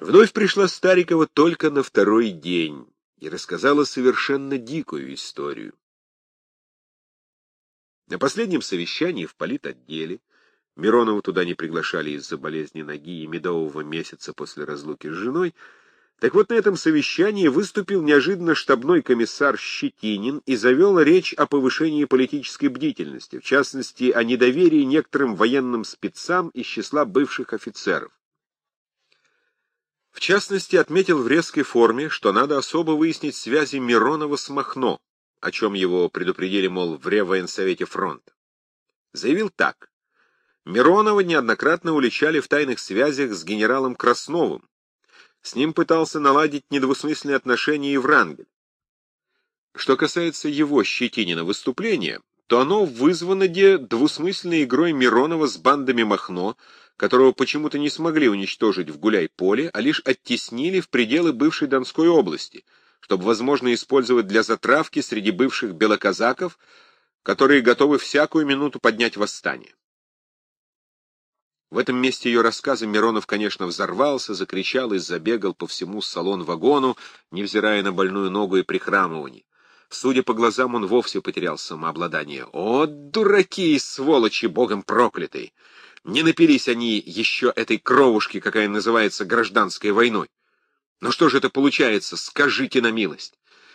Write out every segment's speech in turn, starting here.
Вновь пришла Старикова только на второй день и рассказала совершенно дикую историю. На последнем совещании в политотделе Миронова туда не приглашали из-за болезни ноги и медового месяца после разлуки с женой, так вот на этом совещании выступил неожиданно штабной комиссар Щетинин и завел речь о повышении политической бдительности, в частности, о недоверии некоторым военным спецам из числа бывших офицеров. В частности, отметил в резкой форме, что надо особо выяснить связи Миронова с Махно, о чем его предупредили, мол, в Реввоенсовете фронта. Заявил так. Миронова неоднократно уличали в тайных связях с генералом Красновым. С ним пытался наладить недвусмысленные отношения и Врангель. Что касается его Щетинина выступления, то оно вызвано де двусмысленной игрой Миронова с бандами Махно, которого почему-то не смогли уничтожить в Гуляй-Поле, а лишь оттеснили в пределы бывшей Донской области, чтобы, возможно, использовать для затравки среди бывших белоказаков, которые готовы всякую минуту поднять восстание. В этом месте ее рассказа Миронов, конечно, взорвался, закричал и забегал по всему салон-вагону, невзирая на больную ногу и прихрамывание. Судя по глазам, он вовсе потерял самообладание. «О, дураки и сволочи, богом проклятые! Не напились они еще этой кровушки, какая называется гражданской войной. Но что же это получается, скажите на милость?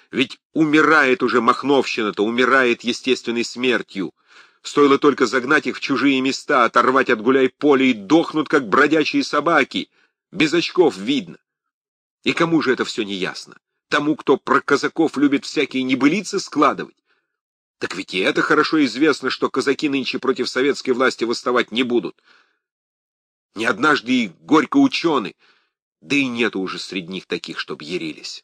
Ведь умирает уже Махновщина-то, умирает естественной смертью. Стоило только загнать их в чужие места, оторвать от гуляй-поля и дохнут, как бродячие собаки. Без очков видно. И кому же это все не ясно? Тому, кто про казаков любит всякие небылицы складывать? Так ведь и это хорошо известно, что казаки нынче против советской власти восставать не будут. Не однажды и горько ученый, да и нету уже среди них таких, чтоб ярились.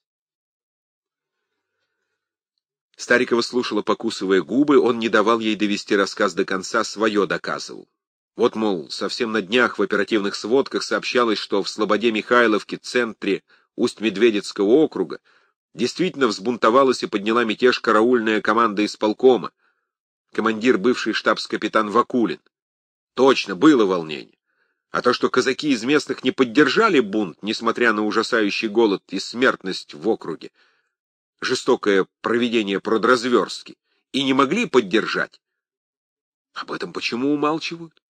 Старикова слушала, покусывая губы, он не давал ей довести рассказ до конца, свое доказывал. Вот, мол, совсем на днях в оперативных сводках сообщалось, что в Слободе Михайловке, центре Усть-Медведецкого округа, Действительно взбунтовалась и подняла мятеж караульная команда исполкома, командир бывший штабс-капитан Вакулин. Точно, было волнение. А то, что казаки из местных не поддержали бунт, несмотря на ужасающий голод и смертность в округе, жестокое проведение продразверстки, и не могли поддержать, об этом почему умалчивают?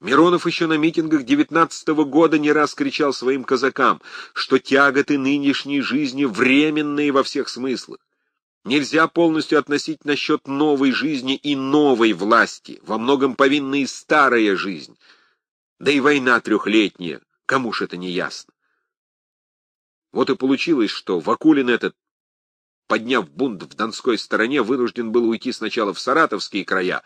Миронов еще на митингах девятнадцатого года не раз кричал своим казакам, что тяготы нынешней жизни временные во всех смыслах. Нельзя полностью относить насчет новой жизни и новой власти, во многом повинна и старая жизнь. Да и война трехлетняя, кому ж это не ясно. Вот и получилось, что Вакулин этот, подняв бунт в Донской стороне, вынужден был уйти сначала в Саратовские края,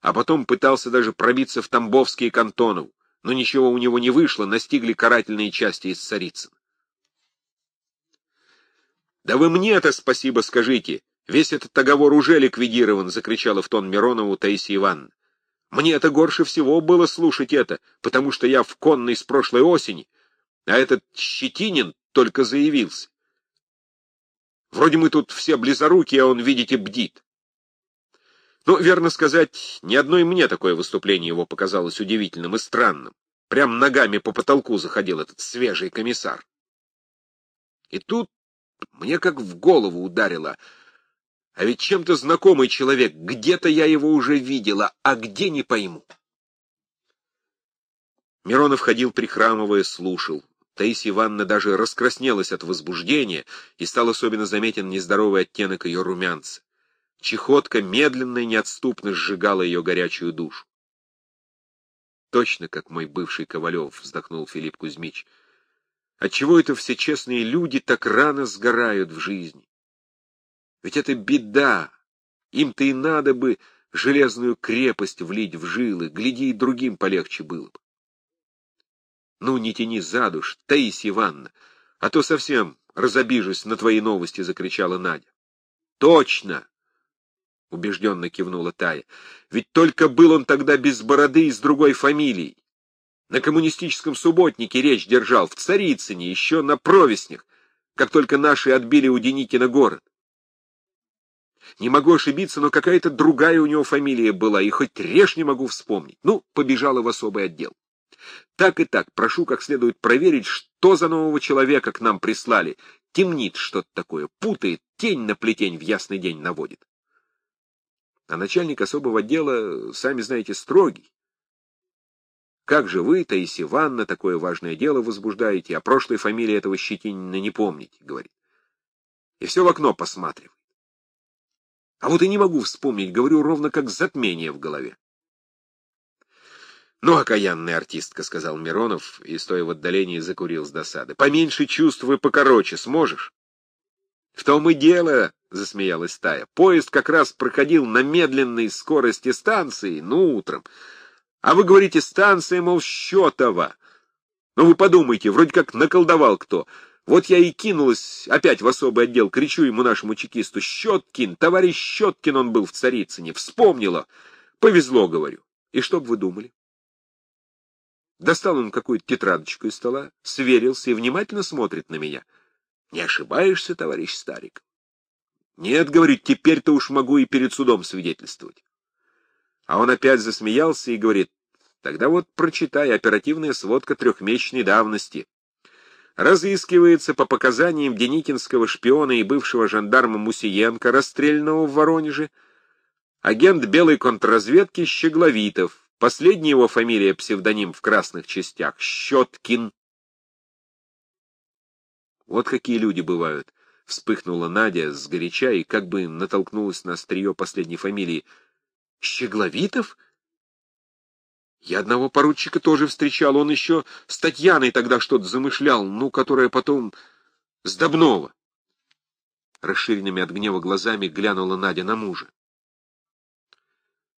а потом пытался даже пробиться в Тамбовские кантоны, но ничего у него не вышло, настигли карательные части из Царицына. «Да вы мне это спасибо скажите! Весь этот договор уже ликвидирован!» — закричала в тон Миронову Таисия Ивановна. «Мне это горше всего было слушать это, потому что я в конной с прошлой осени, а этот Щетинин только заявился. Вроде мы тут все близоруки, а он, видите, бдит. Ну, верно сказать, ни одной мне такое выступление его показалось удивительным и странным. Прям ногами по потолку заходил этот свежий комиссар. И тут мне как в голову ударило. А ведь чем-то знакомый человек, где-то я его уже видела, а где не пойму. Миронов ходил прихрамывая, слушал. Таисия Ивановна даже раскраснелась от возбуждения, и стал особенно заметен нездоровый оттенок ее румянца. Чехотка медленно и неотступно сжигала ее горячую душу. Точно как мой бывший Ковалев, вздохнул Филипп Кузьмич. Отчего это все честные люди так рано сгорают в жизни? Ведь это беда. Им-то и надо бы железную крепость влить в жилы, гляди, и другим полегче было бы. Ну, не тяни за душ, Таисия Ивановна, а то совсем разобижусь на твои новости, — закричала Надя. Точно! — убежденно кивнула Тая. «Ведь только был он тогда без бороды и с другой фамилией. На коммунистическом субботнике речь держал, в Царицыне, еще на провеснях, как только наши отбили у Деникина город. Не могу ошибиться, но какая-то другая у него фамилия была, и хоть режь не могу вспомнить. Ну, побежала в особый отдел. Так и так, прошу как следует проверить, что за нового человека к нам прислали. Темнит что-то такое, путает, тень на плетень в ясный день наводит. А начальник особого отдела, сами знаете, строгий. Как же вы, Таисия Ивановна, такое важное дело возбуждаете, а прошлой фамилии этого Щетинина не помните, — говорит. И все в окно посматривает. А вот и не могу вспомнить, говорю, ровно как затмение в голове. «Ну, окаянная артистка», — сказал Миронов, и, стоя в отдалении, закурил с досады. «Поменьше чувств и покороче сможешь?» «В том и дело», — засмеялась Тая. «Поезд как раз проходил на медленной скорости станции, ну, утром. А вы говорите, станция, мол, Счетова. Ну вы подумайте, вроде как наколдовал кто. Вот я и кинулась опять в особый отдел, кричу ему нашему чекисту, Щеткин, товарищ Щеткин он был в Царицыне, вспомнила. Повезло, говорю. И что бы вы думали? Достал он какую-то тетрадочку из стола, сверился и внимательно смотрит на меня. Не ошибаешься, товарищ Старик? Нет, говорю, теперь-то уж могу и перед судом свидетельствовать. А он опять засмеялся и говорит, тогда вот прочитай оперативная сводка трехмесячной давности. Разыскивается по показаниям деникинского шпиона и бывшего жандарма Мусиенко, расстрелянного в Воронеже, агент белой контрразведки Щегловитов, последняя его фамилия псевдоним в красных частях, Щеткин. Вот какие люди бывают, — вспыхнула Надя сгоряча и как бы натолкнулась на острие последней фамилии — Щегловитов? Я одного поручика тоже встречал, он еще с Татьяной тогда что-то замышлял, ну, которая потом с Добнова. Расширенными от гнева глазами глянула Надя на мужа.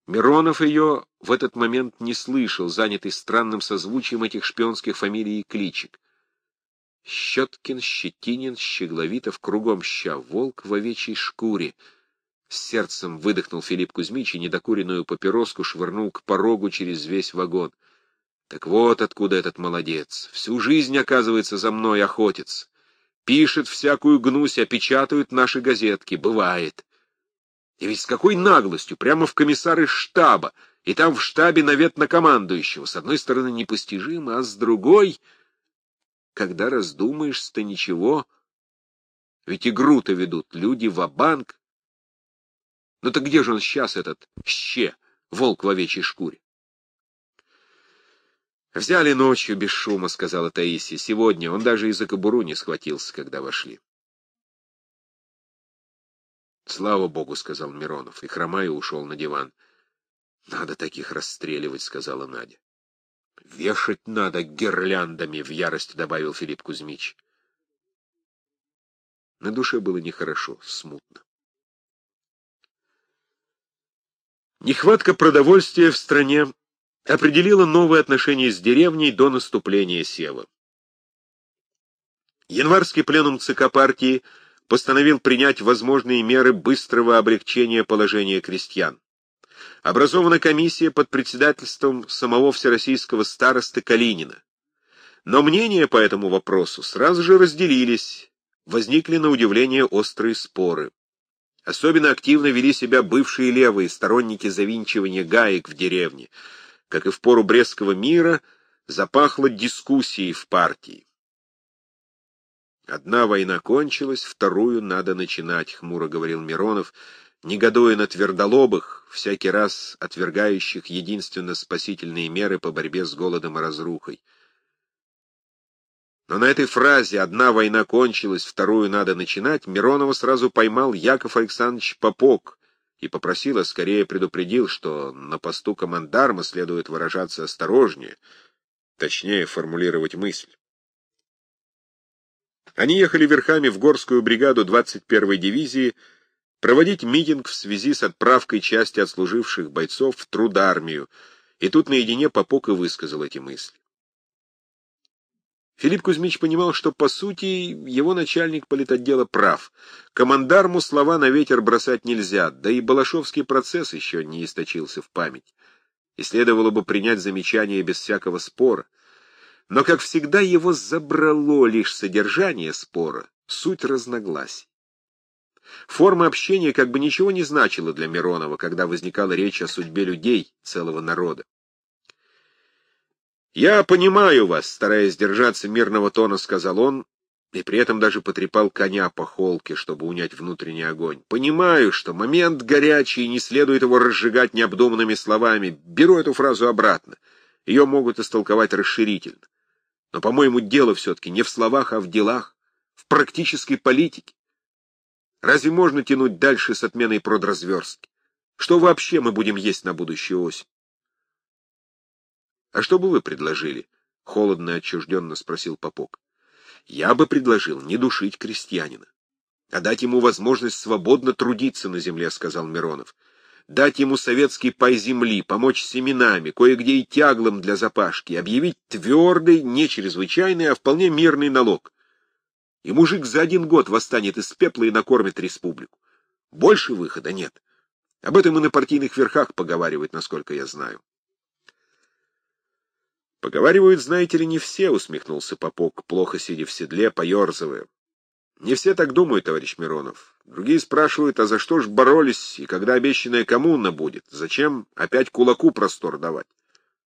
Миронов ее в этот момент не слышал, занятый странным созвучием этих шпионских фамилий и кличек. Щеткин, Щетинин, Щегловитов, кругом ща, волк в овечьей шкуре — с сердцем выдохнул Филипп Кузьмич и недокуренную папироску швырнул к порогу через весь вагон. Так вот откуда этот молодец. Всю жизнь, оказывается, за мной охотится. Пишет всякую гнусь, а печатают наши газетки. Бывает. И ведь с какой наглостью, прямо в комиссары штаба, и там в штабе навет на командующего. С одной стороны непостижимо, а с другой... Когда раздумаешься-то ничего. Ведь игру-то ведут люди в банк ну так где же он сейчас, этот ще, волк в овечьей шкуре? «Взяли ночью без шума», — сказала Таисия. «Сегодня он даже и за кобуру не схватился, когда вошли». «Слава богу», — сказал Миронов, и хромая ушел на диван. «Надо таких расстреливать», — сказала Надя. «Вешать надо гирляндами», — в ярости добавил Филипп Кузьмич. На душе было нехорошо, смутно. Нехватка продовольствия в стране определила новые отношения с деревней до наступления Сева. Январский пленум ЦК партии постановил принять возможные меры быстрого облегчения положения крестьян. Образована комиссия под председательством самого всероссийского старосты Калинина. Но мнения по этому вопросу сразу же разделились, возникли на удивление острые споры. Особенно активно вели себя бывшие левые, сторонники завинчивания гаек в деревне. Как и в пору Брестского мира, запахло дискуссией в партии. «Одна война кончилась, вторую надо начинать», — хмуро говорил Миронов, негодуя на твердолобых, всякий раз отвергающих единственно спасительные меры по борьбе с голодом и разрухой. Но на этой фразе «одна война кончилась, вторую надо начинать» Миронова сразу поймал Яков Александрович Попок и попросил, а скорее предупредил, что на посту командарма следует выражаться осторожнее, точнее формулировать мысль. Они ехали верхами в горскую бригаду 21-й дивизии проводить митинг в связи с отправкой части отслуживших бойцов в трудармию, и тут наедине Попок и высказал эти мысли. Филипп Кузьмич понимал, что, по сути, его начальник политотдела прав. Командарму слова на ветер бросать нельзя, да и Балашовский процесс еще не источился в память. И следовало бы принять замечание без всякого спора. Но, как всегда, его забрало лишь содержание спора, суть разногласий. Форма общения как бы ничего не значила для Миронова, когда возникала речь о судьбе людей, целого народа. «Я понимаю вас», — стараясь держаться мирного тона, сказал он, и при этом даже потрепал коня по холке, чтобы унять внутренний огонь. «Понимаю, что момент горячий, не следует его разжигать необдуманными словами. Беру эту фразу обратно. Ее могут истолковать расширительно. Но, по-моему, дело все-таки не в словах, а в делах, в практической политике. Разве можно тянуть дальше с отменой продразверстки? Что вообще мы будем есть на будущую осень? — А что бы вы предложили? — холодно и отчужденно спросил Попок. — Я бы предложил не душить крестьянина, а дать ему возможность свободно трудиться на земле, — сказал Миронов. Дать ему советский пай земли, помочь семенами, кое-где и тяглом для запашки, объявить твердый, не чрезвычайный, а вполне мирный налог. И мужик за один год восстанет из пепла и накормит республику. Больше выхода нет. Об этом и на партийных верхах поговаривают, насколько я знаю. Поговаривают, знаете ли, не все, — усмехнулся Попок, плохо сидя в седле, поерзывая. Не все так думают, товарищ Миронов. Другие спрашивают, а за что ж боролись, и когда обещанная коммуна будет? Зачем опять кулаку простор давать?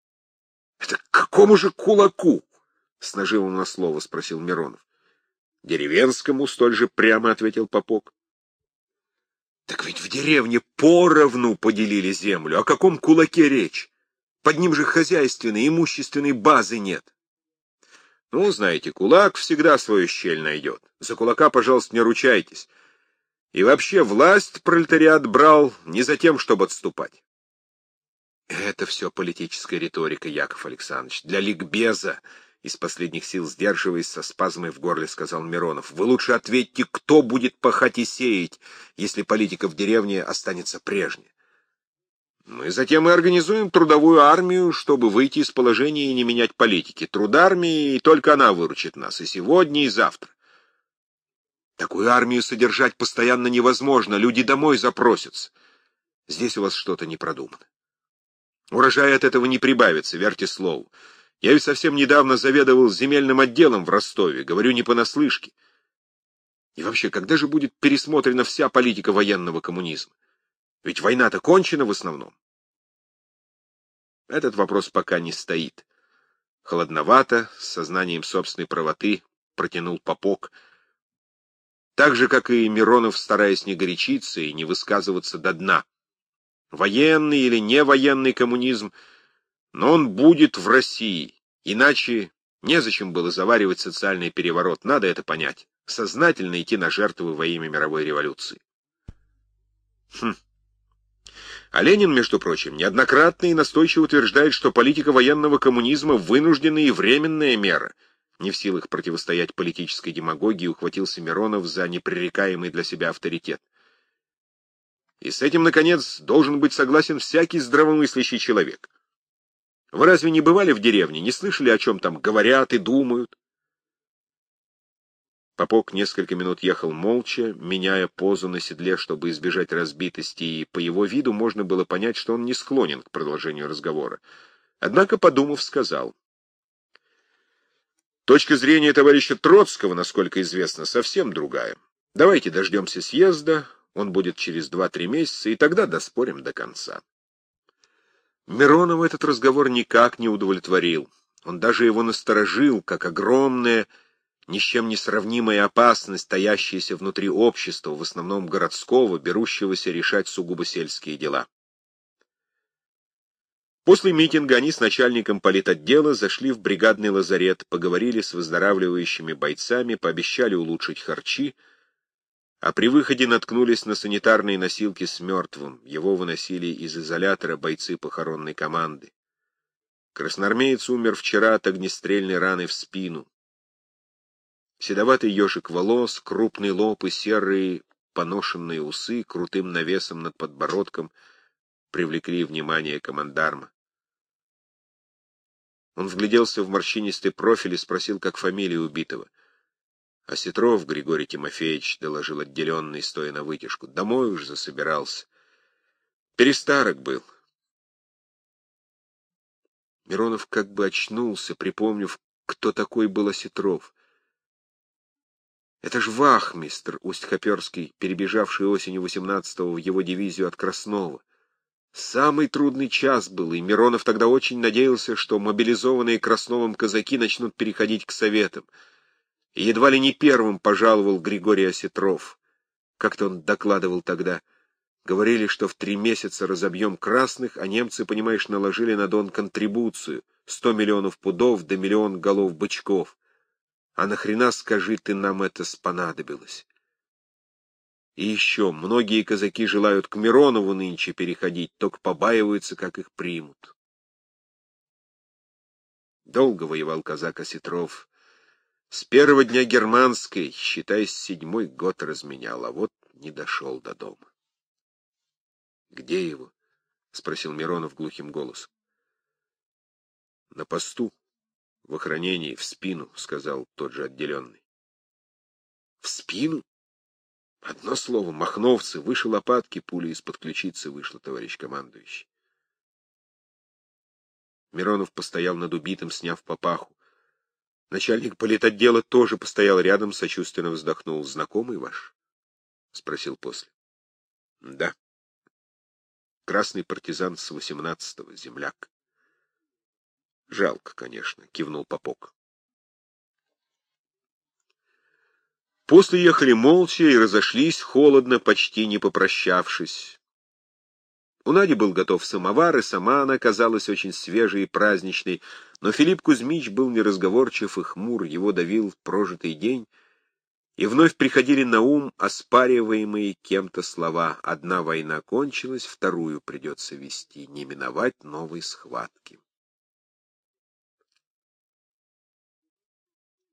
— Это к какому же кулаку? — с нажимом на слово спросил Миронов. — Деревенскому, столь же прямо ответил Попок. — Так ведь в деревне поровну поделили землю. О каком кулаке речь? Под ним же хозяйственной, имущественной базы нет. Ну, знаете, кулак всегда свою щель найдет. За кулака, пожалуйста, не ручайтесь. И вообще власть пролетариат брал не за тем, чтобы отступать. Это все политическая риторика, Яков Александрович, для ликбеза. Из последних сил сдерживаясь со спазмой в горле, сказал Миронов. Вы лучше ответьте, кто будет пахать и сеять, если политика в деревне останется прежней. Мы затем и организуем трудовую армию, чтобы выйти из положения и не менять политики. Труд армии, и только она выручит нас, и сегодня, и завтра. Такую армию содержать постоянно невозможно, люди домой запросятся. Здесь у вас что-то не продумано. Урожай от этого не прибавится, верьте слову. Я ведь совсем недавно заведовал земельным отделом в Ростове, говорю не понаслышке. И вообще, когда же будет пересмотрена вся политика военного коммунизма? Ведь война-то кончена в основном. Этот вопрос пока не стоит. Холодновато, с сознанием собственной правоты, протянул Попок. Так же, как и Миронов, стараясь не горячиться и не высказываться до дна. Военный или не военный коммунизм, но он будет в России, иначе незачем было заваривать социальный переворот, надо это понять, сознательно идти на жертвы во имя мировой революции. Хм. А Ленин, между прочим, неоднократно и настойчиво утверждает, что политика военного коммунизма — вынужденная и временная мера. Не в силах противостоять политической демагогии, ухватился Миронов за непререкаемый для себя авторитет. И с этим, наконец, должен быть согласен всякий здравомыслящий человек. Вы разве не бывали в деревне, не слышали, о чем там говорят и думают? Попок несколько минут ехал молча, меняя позу на седле, чтобы избежать разбитости, и по его виду можно было понять, что он не склонен к продолжению разговора. Однако, подумав, сказал. Точка зрения товарища Троцкого, насколько известно, совсем другая. Давайте дождемся съезда, он будет через два-три месяца, и тогда доспорим до конца. Миронова этот разговор никак не удовлетворил. Он даже его насторожил, как огромное ни с чем не сравнимая опасность, стоящаяся внутри общества, в основном городского, берущегося решать сугубо сельские дела. После митинга они с начальником политотдела зашли в бригадный лазарет, поговорили с выздоравливающими бойцами, пообещали улучшить харчи, а при выходе наткнулись на санитарные носилки с мертвым. Его выносили из изолятора бойцы похоронной команды. Красноармеец умер вчера от огнестрельной раны в спину. Седоватый ежик волос, крупный лоб и серые поношенные усы крутым навесом над подбородком привлекли внимание командарма. Он вгляделся в морщинистый профиль и спросил, как фамилия убитого. — Осетров Григорий Тимофеевич, — доложил отделенный, стоя на вытяжку, — домой уж засобирался. Перестарок был. Миронов как бы очнулся, припомнив, кто такой был Осетров. Это ж вахмистр Усть-Хоперский, перебежавший осенью 18-го в его дивизию от Краснова. Самый трудный час был, и Миронов тогда очень надеялся, что мобилизованные Красновым казаки начнут переходить к советам. И едва ли не первым пожаловал Григорий Осетров. Как-то он докладывал тогда. Говорили, что в три месяца разобьем красных, а немцы, понимаешь, наложили на Дон контрибуцию — сто миллионов пудов да миллион голов бычков. А нахрена, скажи ты, нам это спонадобилось? И еще, многие казаки желают к Миронову нынче переходить, только побаиваются, как их примут. Долго воевал казак Осетров. С первого дня германской, считай, седьмой год разменял, а вот не дошел до дома. — Где его? — спросил Миронов глухим голосом. — На посту, в охранении, в спину, — сказал тот же отделенный. — В спину? Одно слово, махновцы, выше лопатки, пуля из-под ключицы вышла, товарищ командующий. Миронов постоял над убитым, сняв папаху. Начальник политотдела тоже постоял рядом, сочувственно вздохнул. «Знакомый ваш?» — спросил после. «Да. Красный партизан с восемнадцатого, земляк». «Жалко, конечно», — кивнул Попок. После ехали молча и разошлись холодно, почти не попрощавшись. У Нади был готов самовар, и сама она казалась очень свежей и праздничной, но Филипп Кузьмич был неразговорчив и хмур, его давил прожитый день, и вновь приходили на ум оспариваемые кем-то слова «одна война кончилась, вторую придется вести, не миновать новой схватки».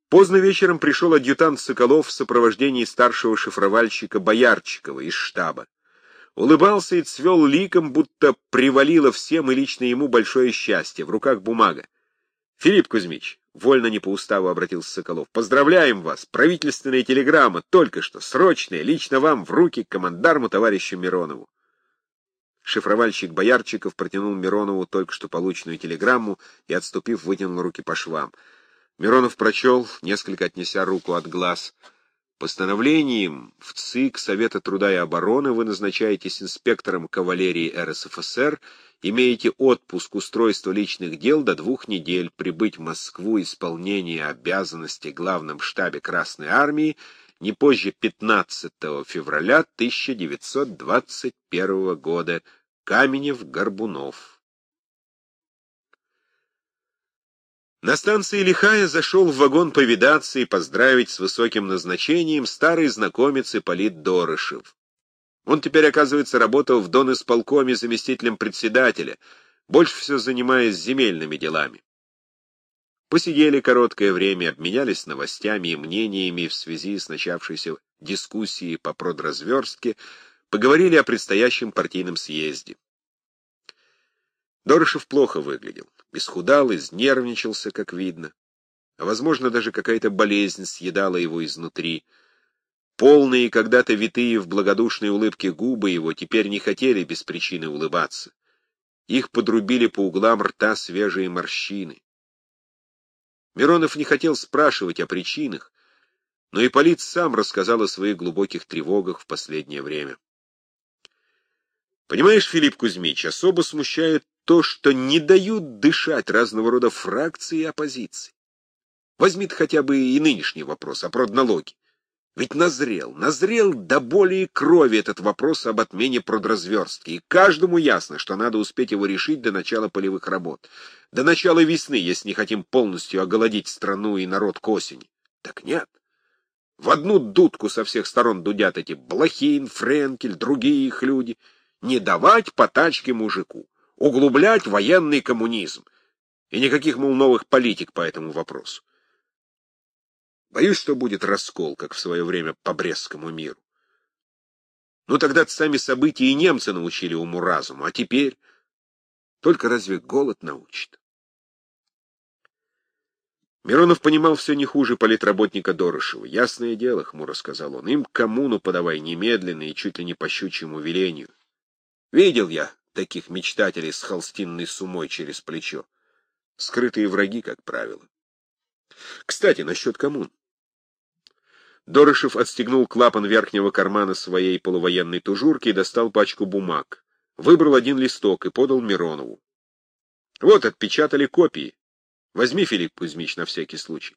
Поздно вечером пришел адъютант Соколов в сопровождении старшего шифровальщика Боярчикова из штаба. Улыбался и цвел ликом, будто привалило всем и лично ему большое счастье. В руках бумага. — Филипп Кузьмич, — вольно не по уставу обратился Соколов, — поздравляем вас. Правительственная телеграмма, только что, срочная, лично вам, в руки к командарму товарищу Миронову. Шифровальщик Боярчиков протянул Миронову только что полученную телеграмму и, отступив, вытянул руки по швам. Миронов прочел, несколько отнеся руку от глаз. Постановлением в ЦИК Совета труда и обороны вы назначаетесь инспектором кавалерии РСФСР, имеете отпуск устройства личных дел до двух недель, прибыть в Москву исполнение обязанностей главном штабе Красной Армии не позже 15 февраля 1921 года. Каменев-Горбунов. На станции Лихая зашел в вагон повидаться и поздравить с высоким назначением старый знакомец Ипполит Дорошев. Он теперь, оказывается, работал в Донисполкоме заместителем председателя, больше всего занимаясь земельными делами. Посидели короткое время, обменялись новостями и мнениями в связи с начавшейся дискуссией по продразверстке, поговорили о предстоящем партийном съезде. Дорошев плохо выглядел. Исхудал, изнервничался, как видно. А, возможно, даже какая-то болезнь съедала его изнутри. Полные, когда-то витые в благодушной улыбке губы его теперь не хотели без причины улыбаться. Их подрубили по углам рта свежие морщины. Миронов не хотел спрашивать о причинах, но Ипполит сам рассказал о своих глубоких тревогах в последнее время. Понимаешь, Филипп Кузьмич, особо смущает то, что не дают дышать разного рода фракции и оппозиции. Возьми хотя бы и нынешний вопрос о продналоге. Ведь назрел, назрел до боли и крови этот вопрос об отмене продразверстки, и каждому ясно, что надо успеть его решить до начала полевых работ, до начала весны, если не хотим полностью оголодить страну и народ к осени. Так нет. В одну дудку со всех сторон дудят эти Блохин, Френкель, другие их люди. Не давать по тачке мужику углублять военный коммунизм. И никаких, мол, новых политик по этому вопросу. Боюсь, что будет раскол, как в свое время по Брестскому миру. Ну, тогда сами события и немцы научили уму-разуму, а теперь только разве голод научит? Миронов понимал все не хуже политработника Дорошева. Ясное дело, — хмуро сказал он, — им коммуну подавай немедленно и чуть ли не по щучьему велению. Видел я таких мечтателей с холстинной сумой через плечо. Скрытые враги, как правило. Кстати, насчет коммун. Дорошев отстегнул клапан верхнего кармана своей полувоенной тужурки и достал пачку бумаг. выбрал один листок и подал Миронову. Вот отпечатали копии. Возьми, Филипп Кузьмич, на всякий случай.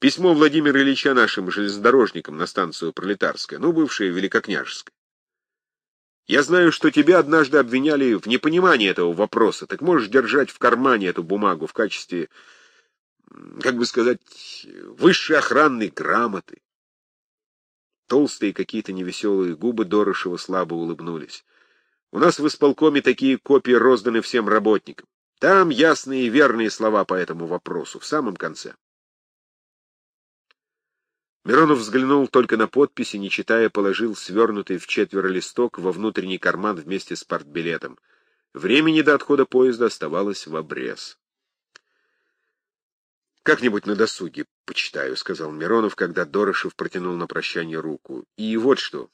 Письмо Владимира Ильича нашим железнодорожникам на станцию Пролетарская, ну, бывшая Великокняжеская. Я знаю, что тебя однажды обвиняли в непонимании этого вопроса. Так можешь держать в кармане эту бумагу в качестве, как бы сказать, высшей охранной грамоты. Толстые какие-то невеселые губы Дорошева слабо улыбнулись. У нас в исполкоме такие копии розданы всем работникам. Там ясные и верные слова по этому вопросу, в самом конце. Миронов взглянул только на подписи, не читая, положил свернутый в четверо листок во внутренний карман вместе с портбилетом. Времени до отхода поезда оставалось в обрез. «Как-нибудь на досуге почитаю», — сказал Миронов, когда Дорошев протянул на прощание руку. «И вот что.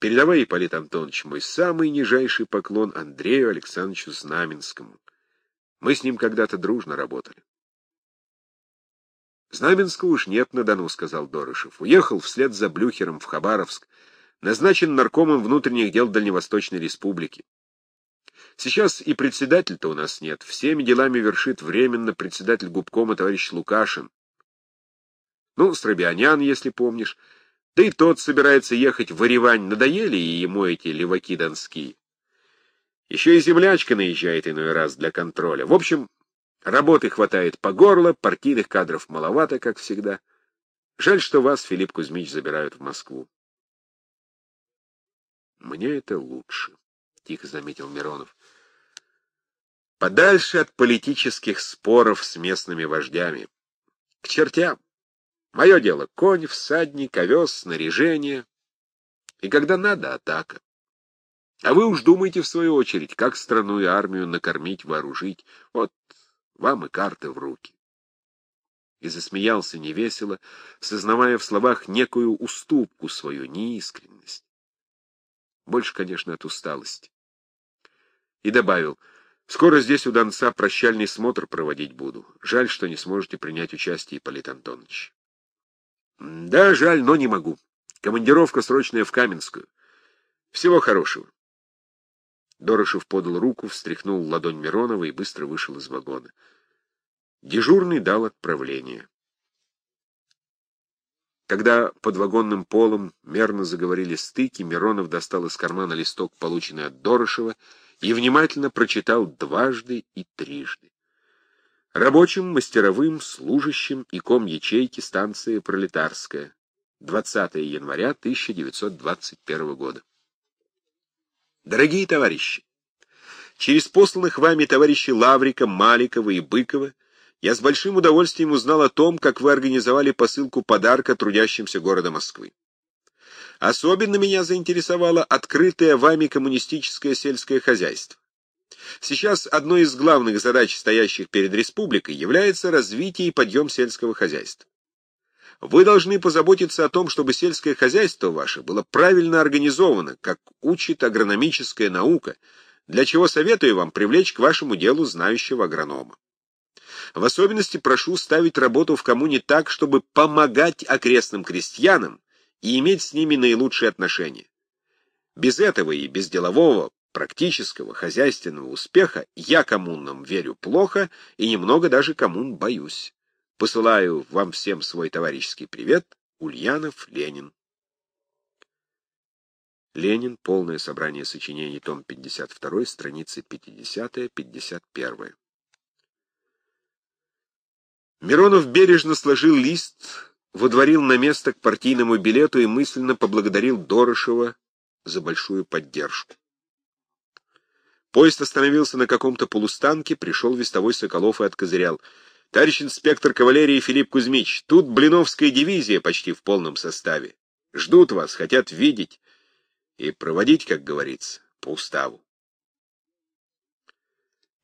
Передавай, Ипполит Антонович, мой самый нижайший поклон Андрею Александровичу Знаменскому. Мы с ним когда-то дружно работали». Знаменского уж нет на Дону, — сказал Дорошев. Уехал вслед за Блюхером в Хабаровск, назначен наркомом внутренних дел Дальневосточной Республики. Сейчас и председатель-то у нас нет. Всеми делами вершит временно председатель губкома товарищ Лукашин. Ну, Стробианян, если помнишь. Да и тот собирается ехать в Оревань. Надоели ему эти леваки донские. Еще и землячка наезжает иной раз для контроля. В общем, Работы хватает по горло, партийных кадров маловато, как всегда. Жаль, что вас, Филипп Кузьмич, забирают в Москву. Мне это лучше, — тихо заметил Миронов. Подальше от политических споров с местными вождями. К чертям. Мое дело — конь, всадник, овес, снаряжение. И когда надо — атака. А вы уж думаете, в свою очередь, как страну и армию накормить, вооружить. Вот вам и карты в руки. И засмеялся невесело, сознавая в словах некую уступку свою, неискренность. Больше, конечно, от усталости. И добавил, скоро здесь у Донца прощальный смотр проводить буду. Жаль, что не сможете принять участие, Ипполит Антонович. Да, жаль, но не могу. Командировка срочная в Каменскую. Всего хорошего. Дорошев подал руку, встряхнул ладонь Миронова и быстро вышел из вагона. Дежурный дал отправление. Когда под вагонным полом мерно заговорили стыки, Миронов достал из кармана листок, полученный от Дорошева, и внимательно прочитал дважды и трижды. Рабочим, мастеровым, служащим и ком ячейки станции Пролетарская. 20 января 1921 года. Дорогие товарищи, через посланных вами товарищи Лаврика, Маликова и Быкова я с большим удовольствием узнал о том, как вы организовали посылку подарка трудящимся города Москвы. Особенно меня заинтересовало открытое вами коммунистическое сельское хозяйство. Сейчас одной из главных задач, стоящих перед республикой, является развитие и подъем сельского хозяйства. Вы должны позаботиться о том, чтобы сельское хозяйство ваше было правильно организовано, как учит агрономическая наука, для чего советую вам привлечь к вашему делу знающего агронома. В особенности прошу ставить работу в коммуне так, чтобы помогать окрестным крестьянам и иметь с ними наилучшие отношения. Без этого и без делового, практического, хозяйственного успеха я коммунам верю плохо и немного даже коммун боюсь. Посылаю вам всем свой товарищеский привет. Ульянов Ленин. Ленин. Полное собрание сочинений. Том 52. Страницы 50-51. Миронов бережно сложил лист, водворил на место к партийному билету и мысленно поблагодарил Дорошева за большую поддержку. Поезд остановился на каком-то полустанке, пришел вестовой Соколов и откозырял — Товарищ инспектор кавалерии Филипп Кузьмич, тут Блиновская дивизия почти в полном составе. Ждут вас, хотят видеть и проводить, как говорится, по уставу.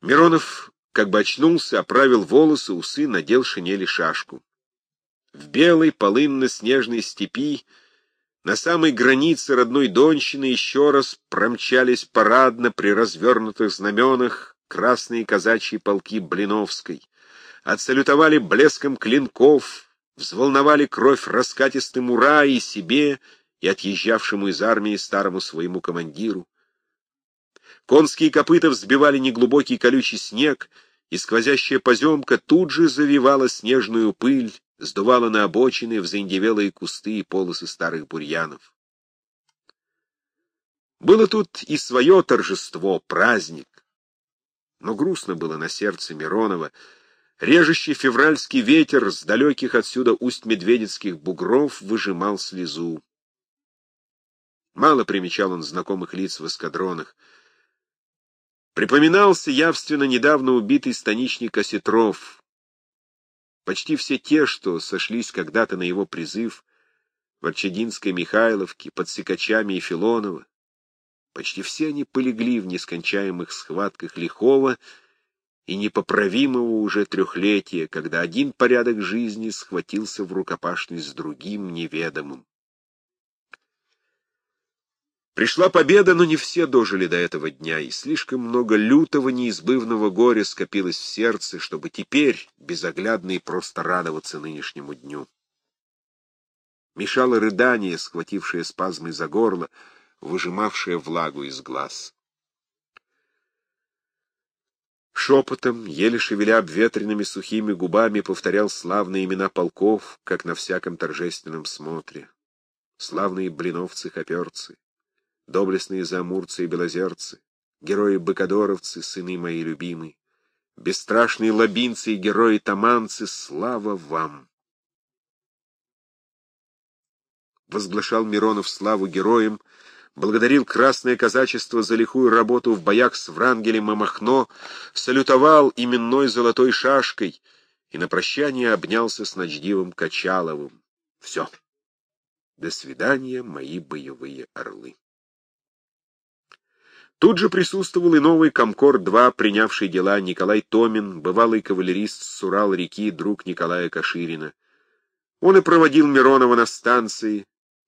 Миронов как бы очнулся, оправил волосы, усы, надел шинели шашку. В белой полынно-снежной степи на самой границе родной Донщины еще раз промчались парадно при развернутых знаменах красные казачьи полки Блиновской отсалютовали блеском клинков, взволновали кровь раскатистым «Ура!» и себе, и отъезжавшему из армии старому своему командиру. Конские копыта взбивали неглубокий колючий снег, и сквозящая поземка тут же завивала снежную пыль, сдувала на обочины в заиндевелые кусты и полосы старых бурьянов. Было тут и свое торжество, праздник. Но грустно было на сердце Миронова. Режущий февральский ветер с далеких отсюда усть-медведецких бугров выжимал слезу. Мало примечал он знакомых лиц в эскадронах. Припоминался явственно недавно убитый станичник Осетров. Почти все те, что сошлись когда-то на его призыв в Арчединской Михайловке, под Сикачами и Филонова, почти все они полегли в нескончаемых схватках лихого и непоправимого уже трехлетия, когда один порядок жизни схватился в рукопашной с другим неведомым. Пришла победа, но не все дожили до этого дня, и слишком много лютого неизбывного горя скопилось в сердце, чтобы теперь безоглядно и просто радоваться нынешнему дню. Мешало рыдание, схватившее спазмы за горло, выжимавшее влагу из глаз. Шепотом, еле шевеля обветренными сухими губами, повторял славные имена полков, как на всяком торжественном смотре. Славные блиновцы-хоперцы, доблестные замурцы и белозерцы, герои-быкодоровцы, сыны мои любимые, бесстрашные лабинцы и герои-таманцы, слава вам! Возглашал Миронов славу героям, благодарил красное казачество за лихую работу в боях с Врангелем и Махно, салютовал именной золотой шашкой и на прощание обнялся с Ночдивом Качаловым. Все. До свидания, мои боевые орлы. Тут же присутствовал и новый Комкор-2, принявший дела Николай Томин, бывалый кавалерист с Урал-реки, друг Николая Каширина. Он и проводил Миронова на станции,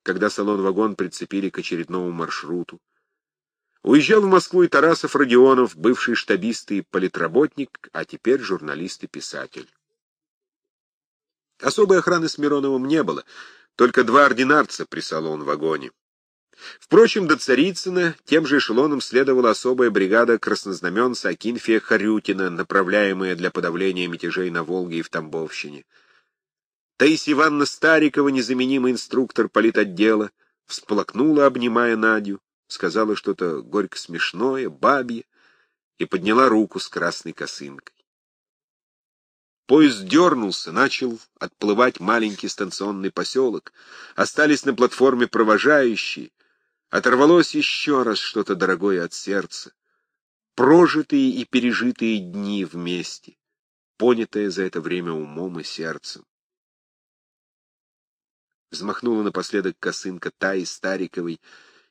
когда салон-вагон прицепили к очередному маршруту. Уезжал в Москву и Тарасов Родионов, бывший штабист и политработник, а теперь журналист и писатель. Особой охраны с Мироновым не было, только два ординарца при салон-вагоне. Впрочем, до Царицына тем же эшелоном следовала особая бригада краснознаменца Акинфия Харютина, направляемая для подавления мятежей на Волге и в Тамбовщине. Таисия Ивановна Старикова, незаменимый инструктор политотдела, всплакнула, обнимая Надю, сказала что-то горько смешное, бабье, и подняла руку с красной косынкой. Поезд дернулся, начал отплывать маленький станционный поселок. Остались на платформе провожающие, Оторвалось еще раз что-то дорогое от сердца. Прожитые и пережитые дни вместе, понятое за это время умом и сердцем. Взмахнула напоследок косынка Таи Стариковой,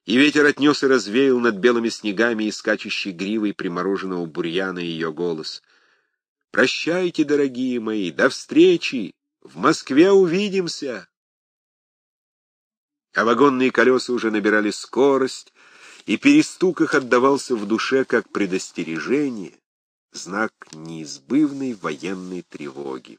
и ветер отнес и развеял над белыми снегами и скачущей гривой примороженного бурьяна ее голос. «Прощайте, дорогие мои, до встречи! В Москве увидимся!» а вагонные колеса уже набирали скорость, и перестук их отдавался в душе как предостережение, знак неизбывной военной тревоги.